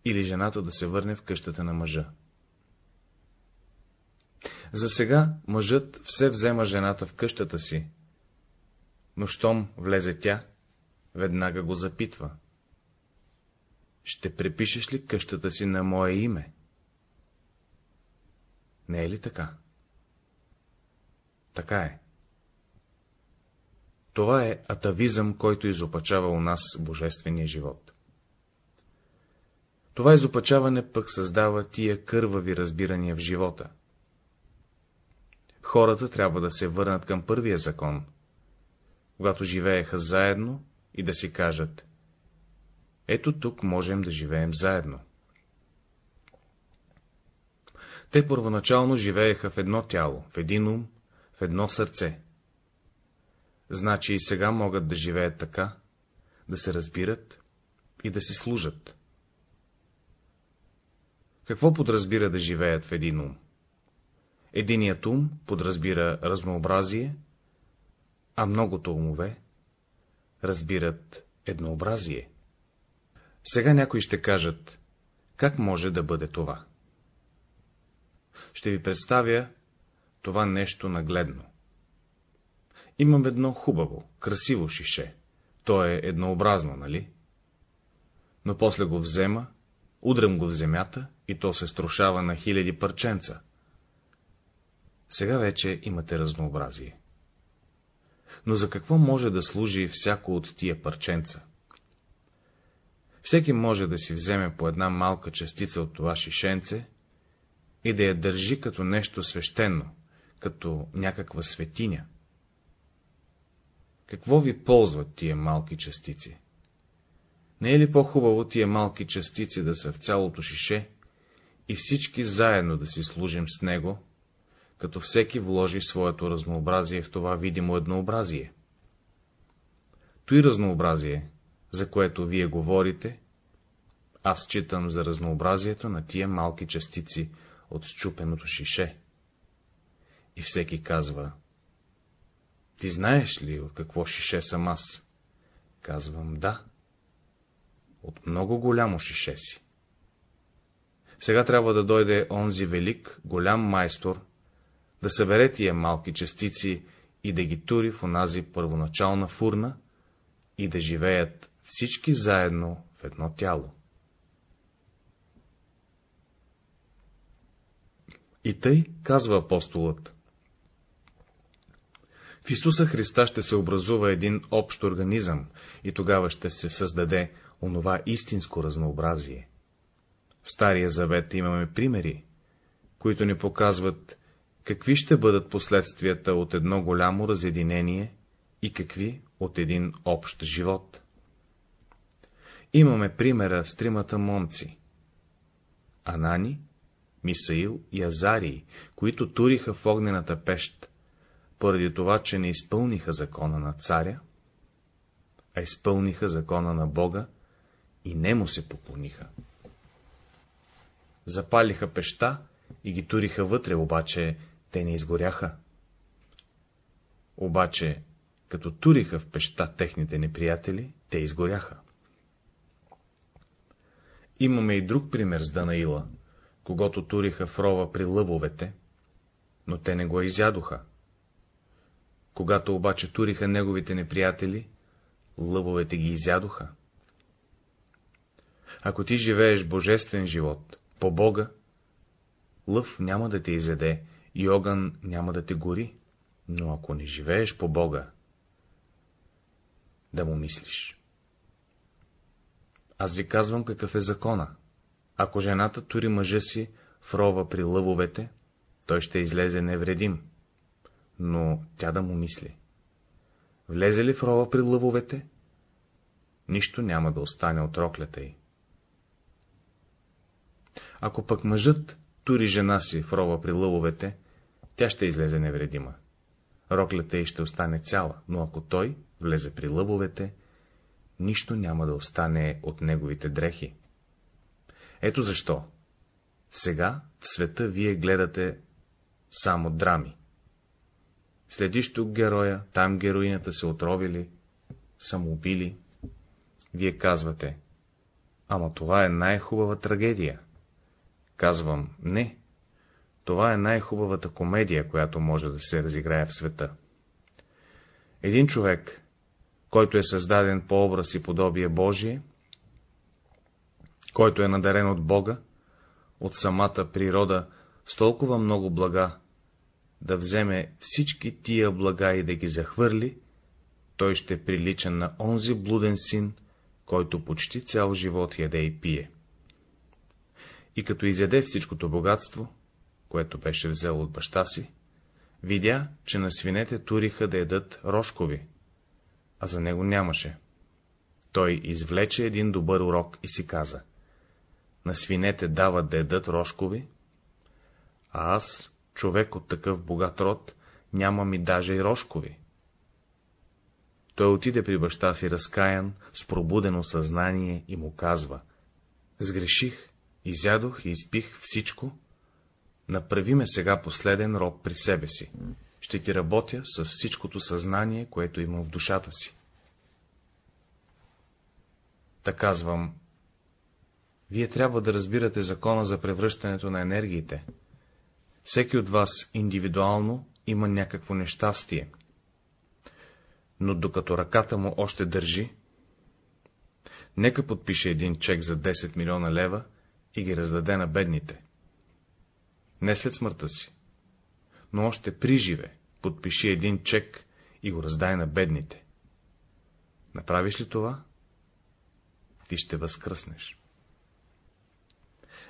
или жената да се върне в къщата на мъжа. За сега мъжът все взема жената в къщата си, но щом влезе тя, веднага го запитва. Ще препишеш ли къщата си на мое име? Не е ли така? Така е. Това е атавизъм, който изопачава у нас божествения живот. Това изопачаване пък създава тия кървави разбирания в живота. Хората трябва да се върнат към първия закон, когато живееха заедно и да си кажат — ето тук можем да живеем заедно. Те първоначално живееха в едно тяло, в един ум, в едно сърце. Значи и сега могат да живеят така, да се разбират и да си служат. Какво подразбира да живеят в един ум? Единият ум подразбира разнообразие, а многото умове разбират еднообразие. Сега някои ще кажат, как може да бъде това? Ще ви представя това нещо нагледно. Имам едно хубаво, красиво шише. То е еднообразно, нали? Но после го взема, удрям го в земята и то се струшава на хиляди парченца. Сега вече имате разнообразие. Но за какво може да служи всяко от тия парченца? Всеки може да си вземе по една малка частица от това шишенце и да я държи като нещо свещено, като някаква светиня. Какво ви ползват тия малки частици? Не е ли по-хубаво тия малки частици да са в цялото шише и всички заедно да си служим с него, като всеки вложи своето разнообразие в това видимо еднообразие? Той разнообразие, за което вие говорите, аз читам за разнообразието на тия малки частици от счупеното шише. И всеки казва, ти знаеш ли от какво шише съм аз? Казвам, да. От много голямо шише си. Сега трябва да дойде онзи велик, голям майстор, да събере тия малки частици и да ги тури в онази първоначална фурна и да живеят всички заедно в едно тяло. И тъй, казва апостолът, в Исуса Христа ще се образува един общ организъм и тогава ще се създаде онова истинско разнообразие. В Стария Завет имаме примери, които ни показват, какви ще бъдат последствията от едно голямо разединение и какви от един общ живот. Имаме примера с тримата момци — Анани, Мисаил и Азарии, които туриха в огнената пещ, поради това, че не изпълниха закона на царя, а изпълниха закона на Бога и не му се поклониха. Запалиха пеща и ги туриха вътре, обаче те не изгоряха. Обаче, като туриха в пеща техните неприятели, те изгоряха. Имаме и друг пример с Данаила, когато туриха в рова при лъвовете, но те не го изядоха. Когато обаче туриха неговите неприятели, лъвовете ги изядоха. Ако ти живееш божествен живот, по Бога, лъв няма да те изяде и огън няма да те гори, но ако не живееш по Бога, да му мислиш. Аз ви казвам какъв е закона. Ако жената тури мъжа си в рова при лъвовете, той ще излезе невредим, но тя да му мисли. Влезе ли в рова при лъвовете, нищо няма да остане от роклята й. Ако пък мъжът тури жена си в рова при лъвовете, тя ще излезе невредима. Роклята й ще остане цяла, но ако той влезе при лъвовете, нищо няма да остане от неговите дрехи. Ето защо. Сега в света вие гледате само драми. Следиш тук героя, там героинята се отровили, самоубили. Вие казвате, ама това е най-хубава трагедия. Казвам, не. Това е най-хубавата комедия, която може да се разиграе в света. Един човек, който е създаден по образ и подобие Божие, който е надарен от Бога, от самата природа, с толкова много блага, да вземе всички тия блага и да ги захвърли, той ще прилича на онзи блуден син, който почти цял живот яде и пие. И като изяде всичкото богатство, което беше взел от баща си, видя, че на свинете туриха да ядат рожкови, а за него нямаше. Той извлече един добър урок и си каза — на свинете дават да ядат рожкови, а аз, човек от такъв богат род, няма ми даже и рожкови. Той отиде при баща си разкаян, с пробудено съзнание и му казва — сгреших, изядох и изпих всичко, направи ме сега последен роб при себе си, ще ти работя с всичкото съзнание, което имам в душата си. Та казвам, вие трябва да разбирате закона за превръщането на енергиите. Всеки от вас индивидуално има някакво нещастие, но докато ръката му още държи, нека подпише един чек за 10 милиона лева и ги раздаде на бедните. Не след смъртта си, но още при живе подпиши един чек и го раздай на бедните. Направиш ли това? Ти ще възкръснеш.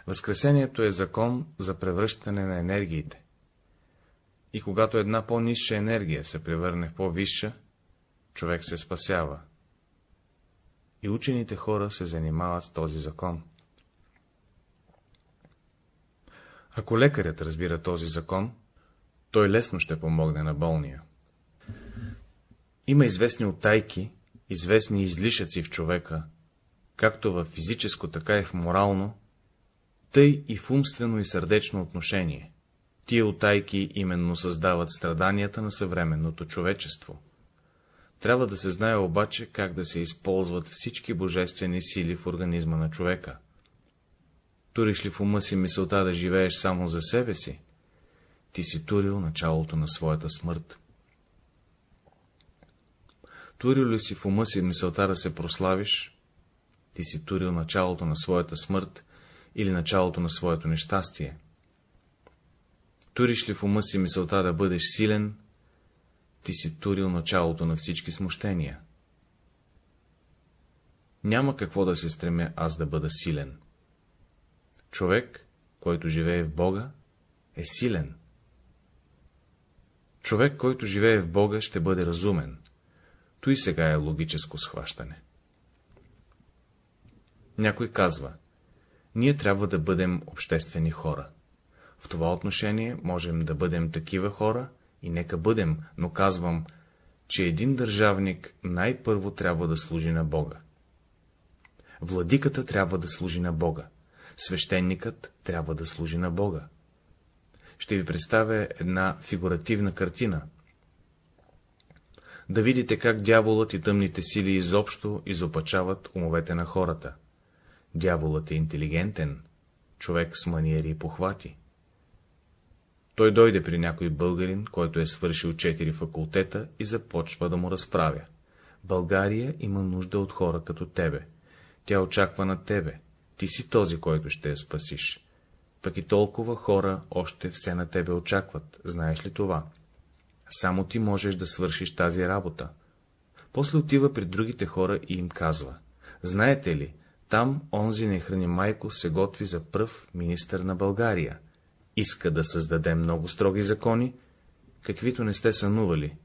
Възкресението е закон за превръщане на енергиите. И когато една по-низша енергия се превърне в по-висша, човек се спасява. И учените хора се занимават с този закон. Ако лекарят разбира този закон, той лесно ще помогне на болния. Има известни отайки, известни излишъци в човека, както в физическо, така и в морално, тъй и в умствено и сърдечно отношение. Тия отайки именно създават страданията на съвременното човечество. Трябва да се знае обаче как да се използват всички божествени сили в организма на човека. Туриш ли в ума си мисълта да живееш само за себе си, ти си турил началото на своята смърт. Турил ли си в ума си мисълта да се прославиш, ти си турил началото на своята смърт или началото на своето нещастие. Туриш ли в ума си мисълта да бъдеш силен, ти си турил началото на всички смущения. Няма какво да се стремя аз да бъда силен. Човек, който живее в Бога, е силен. Човек, който живее в Бога, ще бъде разумен. Той сега е логическо схващане. Някой казва, ние трябва да бъдем обществени хора. В това отношение можем да бъдем такива хора и нека бъдем, но казвам, че един държавник най-първо трябва да служи на Бога. Владиката трябва да служи на Бога. Свещеникът трябва да служи на Бога. Ще ви представя една фигуративна картина. Да видите как дяволът и тъмните сили изобщо изопачават умовете на хората. Дяволът е интелигентен, човек с маниери и похвати. Той дойде при някой българин, който е свършил четири факултета и започва да му разправя. България има нужда от хора като тебе. Тя очаква на тебе. Ти си този, който ще я спасиш. Пък и толкова хора още все на тебе очакват. Знаеш ли това? Само ти можеш да свършиш тази работа. После отива при другите хора и им казва. Знаете ли, там онзи нехрани майко се готви за пръв министър на България. Иска да създаде много строги закони, каквито не сте сънували.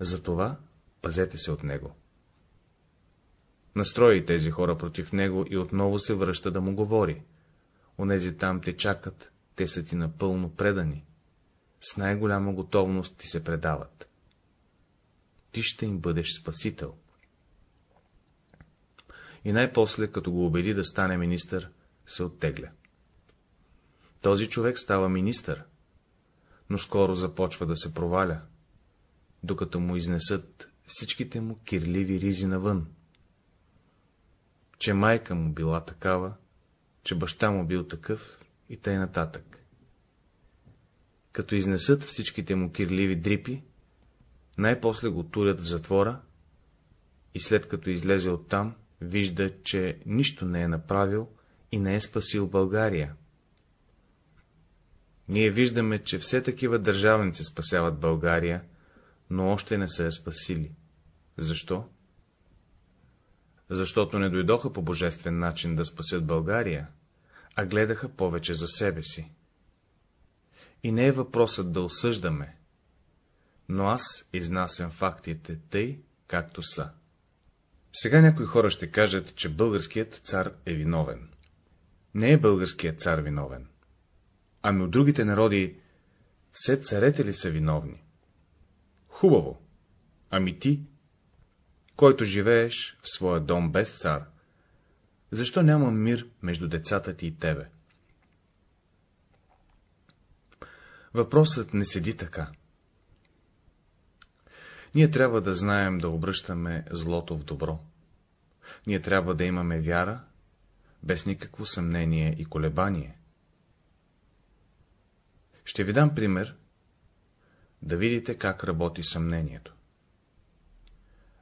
Затова пазете се от него. Настрои тези хора против него и отново се връща да му говори. Онези там те чакат, те са ти напълно предани. С най-голяма готовност ти се предават. Ти ще им бъдеш спасител и най-после, като го убеди да стане министър, се оттегля. Този човек става министър, но скоро започва да се проваля, докато му изнесат всичките му кирливи ризи навън. Че майка му била такава, че баща му бил такъв и тъй нататък. Като изнесат всичките му кирливи дрипи, най-после го турят в затвора и след като излезе оттам, вижда, че нищо не е направил и не е спасил България. Ние виждаме, че все такива държавници спасяват България, но още не са я спасили. Защо? Защото не дойдоха по божествен начин да спасят България, а гледаха повече за себе си. И не е въпросът да осъждаме, но аз изнасям фактите тъй, както са. Сега някои хора ще кажат, че българският цар е виновен. Не е българският цар виновен. Ами от другите народи все царете ли са виновни? Хубаво. Ами ти, който живееш в своя дом без цар, защо няма мир между децата ти и тебе? Въпросът не седи така. Ние трябва да знаем да обръщаме злото в добро. Ние трябва да имаме вяра, без никакво съмнение и колебание. Ще ви дам пример, да видите как работи съмнението.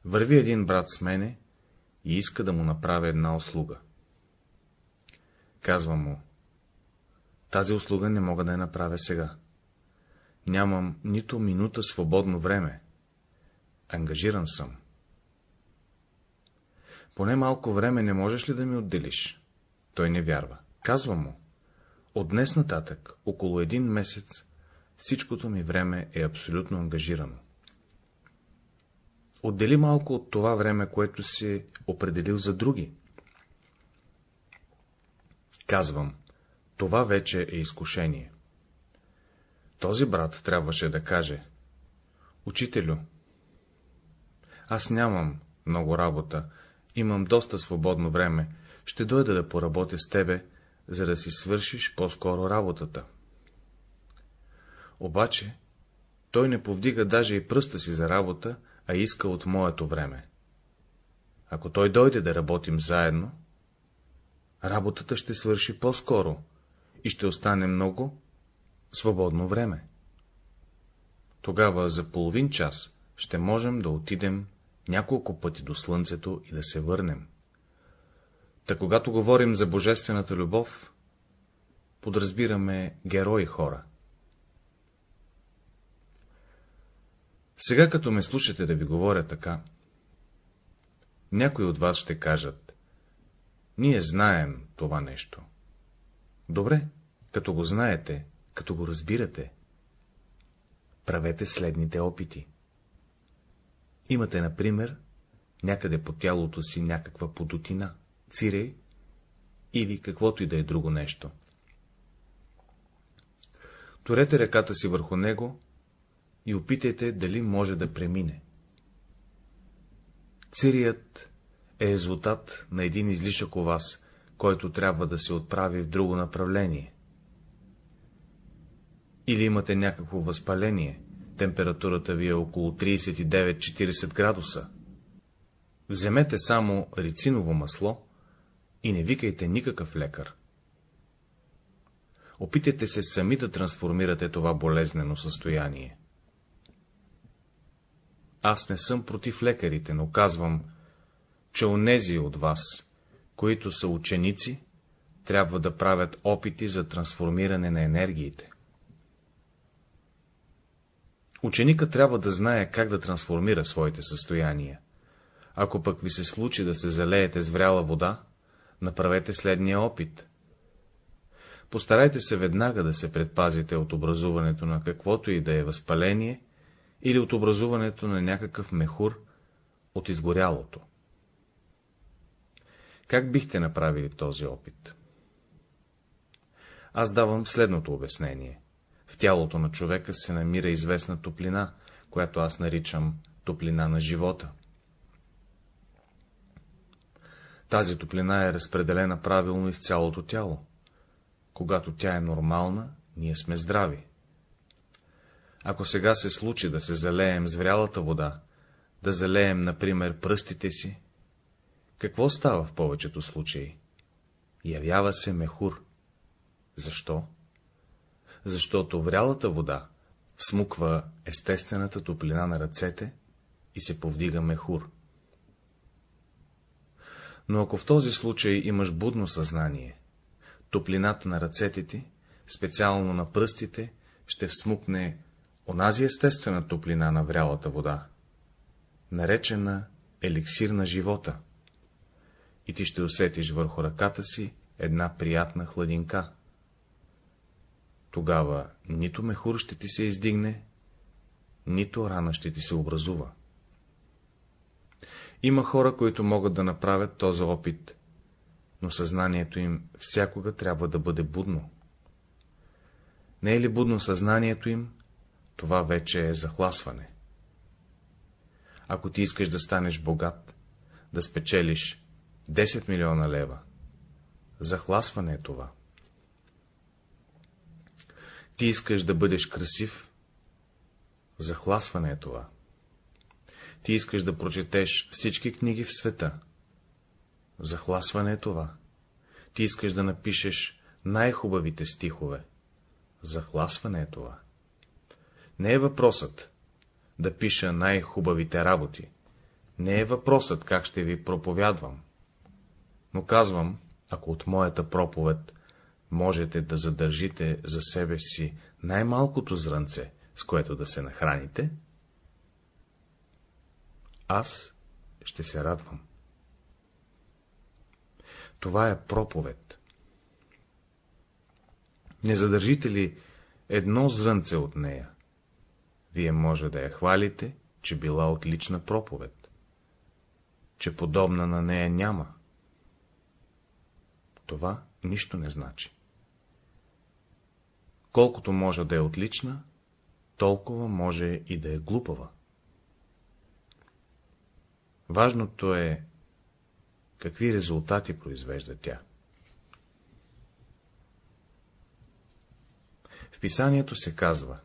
Върви един брат с мене и иска да му направя една услуга. Казвам му, тази услуга не мога да я направя сега. Нямам нито минута свободно време. Ангажиран съм. Поне малко време не можеш ли да ми отделиш? Той не вярва. Казвам му. От днес нататък, около един месец, всичкото ми време е абсолютно ангажирано. Отдели малко от това време, което си определил за други. Казвам, това вече е изкушение. Този брат трябваше да каже, Учителю, аз нямам много работа, имам доста свободно време, ще дойда да поработя с тебе, за да си свършиш по-скоро работата. Обаче, той не повдига даже и пръста си за работа, а иска от моето време. Ако той дойде да работим заедно, работата ще свърши по-скоро и ще остане много свободно време. Тогава за половин час ще можем да отидем няколко пъти до слънцето и да се върнем. Та когато говорим за божествената любов, подразбираме герои хора. Сега, като ме слушате да ви говоря така, някои от вас ще кажат, ние знаем това нещо. Добре, като го знаете, като го разбирате, правете следните опити. Имате, например, някъде по тялото си някаква подотина, цирей или каквото и да е друго нещо. Торете ръката си върху него и опитайте дали може да премине. Цирият е резултат на един излишък у вас, който трябва да се отправи в друго направление. Или имате някакво възпаление, температурата ви е около 39-40 градуса. Вземете само рициново масло и не викайте никакъв лекар. Опитайте се сами да трансформирате това болезнено състояние. Аз не съм против лекарите, но казвам, че онези от вас, които са ученици, трябва да правят опити за трансформиране на енергиите. Ученика трябва да знае как да трансформира своите състояния. Ако пък ви се случи да се залеете с вряла вода, направете следния опит. Постарайте се веднага да се предпазите от образуването на каквото и да е възпаление или от образуването на някакъв мехур от изгорялото. Как бихте направили този опит? Аз давам следното обяснение. Тялото на човека се намира известна топлина, която аз наричам топлина на живота. Тази топлина е разпределена правилно из цялото тяло. Когато тя е нормална, ние сме здрави. Ако сега се случи да се залеем с врялата вода, да залеем, например, пръстите си, какво става в повечето случаи? Явява се мехур. Защо? Защото врялата вода всмуква естествената топлина на ръцете и се повдига мехур. Но ако в този случай имаш будно съзнание, топлината на ръцете ти, специално на пръстите, ще всмукне онази естествена топлина на врялата вода, наречена еликсир на живота, и ти ще усетиш върху ръката си една приятна хладинка. Тогава нито мехур ще ти се издигне, нито рана ще ти се образува. Има хора, които могат да направят този опит, но съзнанието им всякога трябва да бъде будно. Не е ли будно съзнанието им, това вече е захласване. Ако ти искаш да станеш богат, да спечелиш 10 милиона лева, захласване е това. Ти искаш да бъдеш красив, захласване е това. Ти искаш да прочетеш всички книги в света, захласване е това. Ти искаш да напишеш най-хубавите стихове, захласване е това. Не е въпросът да пиша най-хубавите работи, не е въпросът как ще ви проповядвам, но казвам, ако от моята проповед можете да задържите за себе си най-малкото зрънце, с което да се нахраните, аз ще се радвам. Това е проповед. Не задържите ли едно зрънце от нея, вие може да я хвалите, че била отлична проповед, че подобна на нея няма. Това нищо не значи. Колкото може да е отлична, толкова може и да е глупава. Важното е, какви резултати произвежда тя. В писанието се казва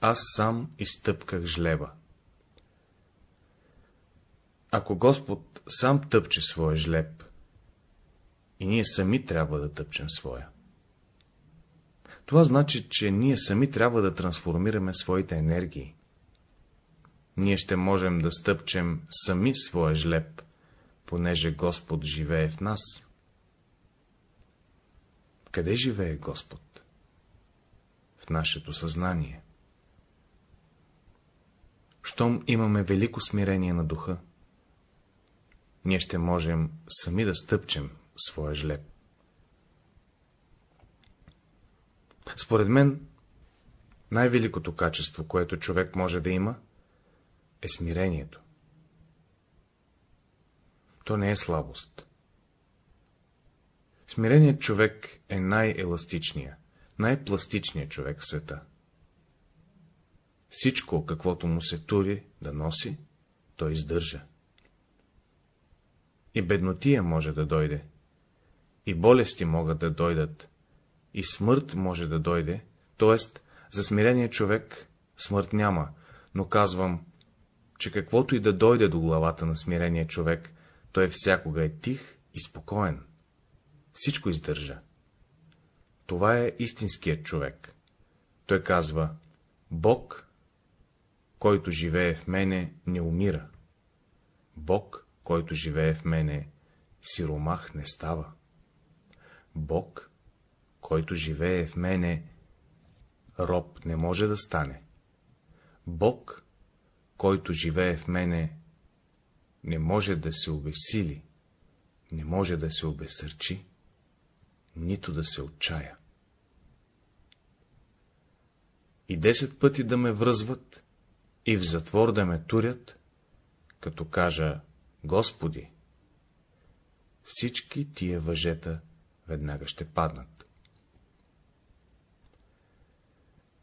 Аз сам изтъпках жлеба. Ако Господ сам тъпче своя жлеб, и ние сами трябва да тъпчем своя. Това значи, че ние сами трябва да трансформираме своите енергии. Ние ще можем да стъпчем сами своя жлеб, понеже Господ живее в нас. Къде живее Господ? В нашето съзнание. Щом имаме велико смирение на духа, ние ще можем сами да стъпчем своя жлеб. Според мен, най-великото качество, което човек може да има, е смирението. То не е слабост. Смиреният човек е най-еластичният, най-пластичният човек в света. Всичко, каквото му се тури да носи, той издържа. И беднотия може да дойде, и болести могат да дойдат, и смърт може да дойде, т.е. за смирения човек смърт няма, но казвам, че каквото и да дойде до главата на смирения човек, той всякога е тих и спокоен. Всичко издържа. Това е истинският човек. Той казва, Бог, който живее в мене, не умира. Бог, който живее в мене, сиромах не става. Бог, който живее в мене, роб не може да стане. Бог, който живее в мене, не може да се обесили, не може да се обесърчи, нито да се отчая. И десет пъти да ме връзват, и в затвор да ме турят, като кажа Господи, всички тия въжета веднага ще паднат.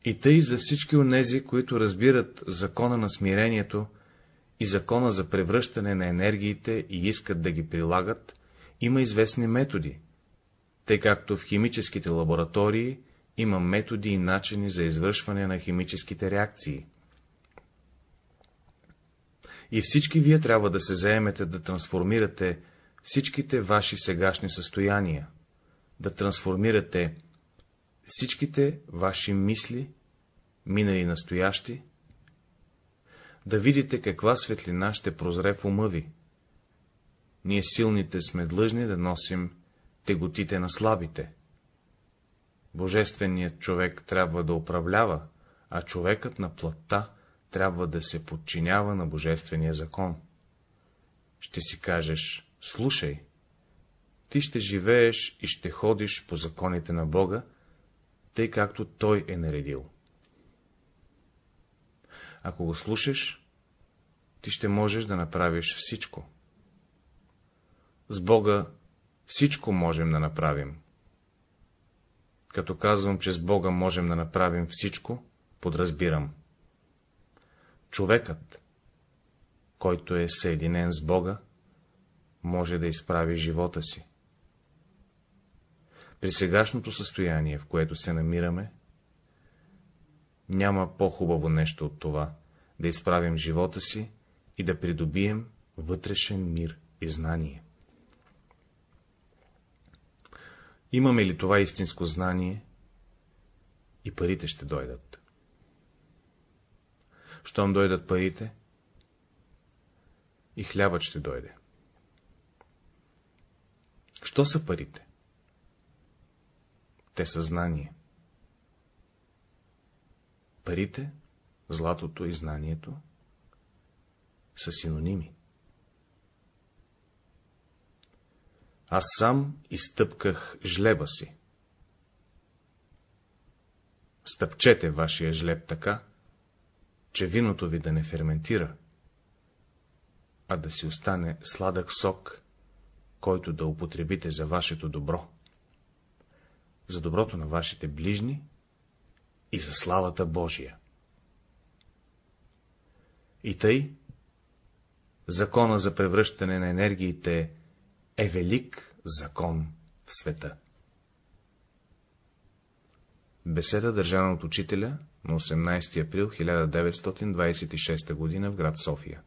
И тъй за всички онези, които разбират закона на смирението и закона за превръщане на енергиите и искат да ги прилагат, има известни методи, тъй както в химическите лаборатории има методи и начини за извършване на химическите реакции. И всички вие трябва да се заемете да трансформирате всичките ваши сегашни състояния, да трансформирате всичките ваши мисли, минали настоящи, да видите каква светлина ще прозре в ума ви. Ние силните сме длъжни да носим теготите на слабите. Божественият човек трябва да управлява, а човекът на плътта трябва да се подчинява на Божествения закон. Ще си кажеш, слушай, ти ще живееш и ще ходиш по законите на Бога, тъй както Той е наредил. Ако го слушаш, ти ще можеш да направиш всичко. С Бога всичко можем да направим. Като казвам, че с Бога можем да направим всичко, подразбирам. Човекът, който е съединен с Бога, може да изправи живота си. При сегашното състояние, в което се намираме, няма по-хубаво нещо от това, да изправим живота си и да придобием вътрешен мир и знание. Имаме ли това истинско знание, и парите ще дойдат. Щом дойдат парите, и хлябът ще дойде. Що са парите? Те са знание. Парите, златото и знанието са синоними. Аз сам изтъпках жлеба си. Стъпчете вашия жлеб така, че виното ви да не ферментира, а да си остане сладък сок, който да употребите за вашето добро за доброто на вашите ближни и за славата Божия. И тъй, закона за превръщане на енергиите е велик закон в света. Беседа държана от учителя на 18 април 1926 г. в град София